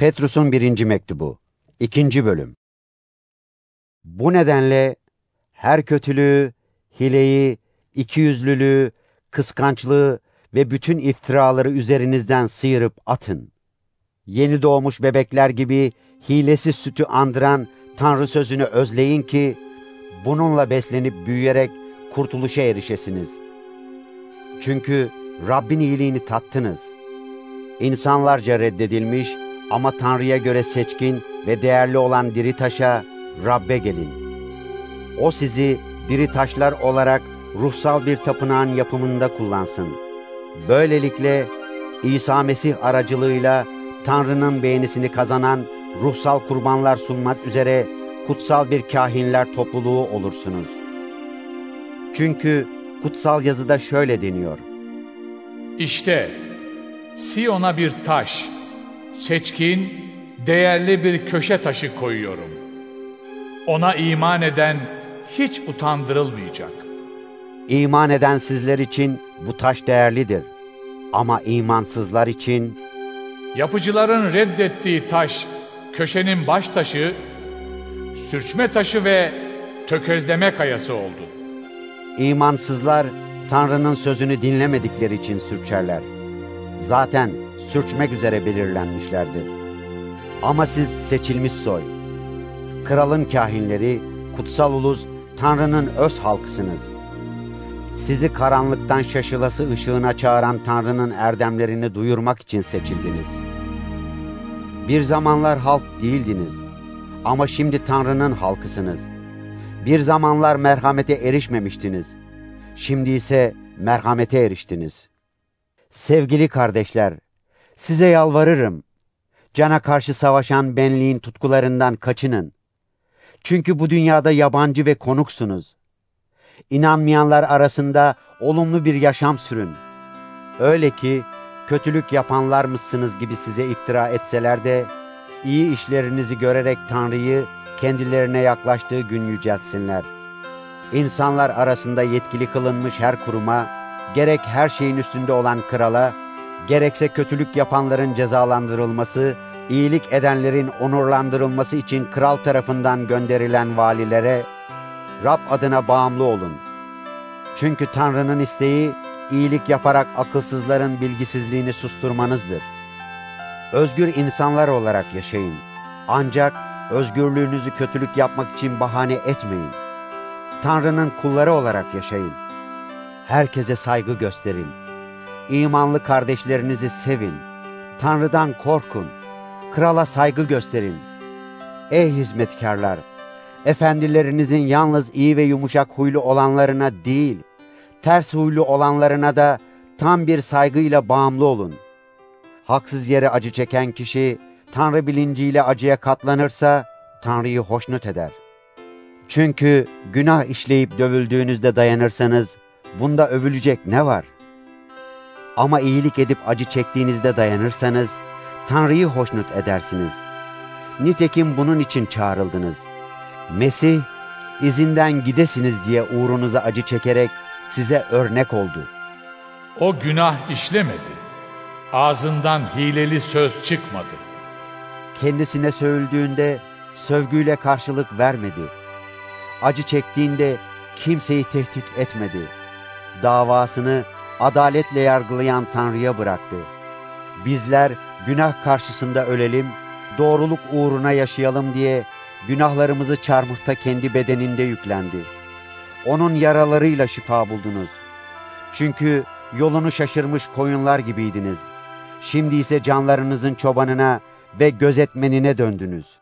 Petrus'un birinci mektubu, ikinci bölüm. Bu nedenle her kötülüğü, hileyi, ikiyüzlülüğü, kıskançlığı ve bütün iftiraları üzerinizden sıyırıp atın. Yeni doğmuş bebekler gibi hilesiz sütü andıran Tanrı sözünü özleyin ki, bununla beslenip büyüyerek kurtuluşa erişesiniz. Çünkü Rabbin iyiliğini tattınız. İnsanlarca reddedilmiş ama Tanrı'ya göre seçkin ve değerli olan diri taşa, Rab'be gelin. O sizi diri taşlar olarak ruhsal bir tapınağın yapımında kullansın. Böylelikle İsa Mesih aracılığıyla Tanrı'nın beğenisini kazanan ruhsal kurbanlar sunmak üzere kutsal bir kahinler topluluğu olursunuz. Çünkü kutsal yazıda şöyle deniyor. İşte Siyon'a bir taş, seçkin, değerli bir köşe taşı koyuyorum. Ona iman eden hiç utandırılmayacak. İman eden sizler için bu taş değerlidir. Ama imansızlar için Yapıcıların reddettiği taş, köşenin baş taşı, sürçme taşı ve tökezleme kayası oldu. imansızlar Tanrı'nın sözünü dinlemedikleri için sürçerler. Zaten sürçmek üzere belirlenmişlerdir. Ama siz seçilmiş soy, kralın kahinleri, kutsal ulus, Tanrı'nın öz halkısınız. Sizi karanlıktan şaşılası ışığına çağıran Tanrı'nın erdemlerini duyurmak için seçildiniz. Bir zamanlar halk değildiniz ama şimdi Tanrı'nın halkısınız. Bir zamanlar merhamete erişmemiştiniz. Şimdi ise merhamete eriştiniz. Sevgili kardeşler, size yalvarırım. Cana karşı savaşan benliğin tutkularından kaçının. Çünkü bu dünyada yabancı ve konuksunuz. İnanmayanlar arasında olumlu bir yaşam sürün. Öyle ki kötülük yapanlar mısınız gibi size iftira etseler de iyi işlerinizi görerek Tanrı'yı kendilerine yaklaştığı gün yüceltsinler. İnsanlar arasında yetkili kılınmış her kuruma, gerek her şeyin üstünde olan krala, gerekse kötülük yapanların cezalandırılması, iyilik edenlerin onurlandırılması için kral tarafından gönderilen valilere, Rab adına bağımlı olun. Çünkü Tanrı'nın isteği, iyilik yaparak akılsızların bilgisizliğini susturmanızdır. Özgür insanlar olarak yaşayın. Ancak özgürlüğünüzü kötülük yapmak için bahane etmeyin. Tanrı'nın kulları olarak yaşayın. Herkese saygı gösterin. İmanlı kardeşlerinizi sevin. Tanrı'dan korkun. Krala saygı gösterin. Ey hizmetkarlar! Efendilerinizin yalnız iyi ve yumuşak huylu olanlarına değil, ters huylu olanlarına da tam bir saygıyla bağımlı olun. Haksız yere acı çeken kişi, Tanrı bilinciyle acıya katlanırsa, Tanrı'yı hoşnut eder. Çünkü günah işleyip dövüldüğünüzde dayanırsanız, bunda övülecek ne var? Ama iyilik edip acı çektiğinizde dayanırsanız, Tanrı'yı hoşnut edersiniz. Nitekim bunun için çağrıldınız. Mesih, izinden gidesiniz diye uğrunuza acı çekerek size örnek oldu. O günah işlemedi. Ağzından hileli söz çıkmadı. Kendisine sövüldüğünde sövgüyle karşılık vermedi. Acı çektiğinde kimseyi tehdit etmedi. Davasını adaletle yargılayan Tanrı'ya bıraktı. Bizler günah karşısında ölelim, doğruluk uğruna yaşayalım diye günahlarımızı çarmıhta kendi bedeninde yüklendi. Onun yaralarıyla şifa buldunuz. Çünkü yolunu şaşırmış koyunlar gibiydiniz. Şimdi ise canlarınızın çobanına ve gözetmenine döndünüz.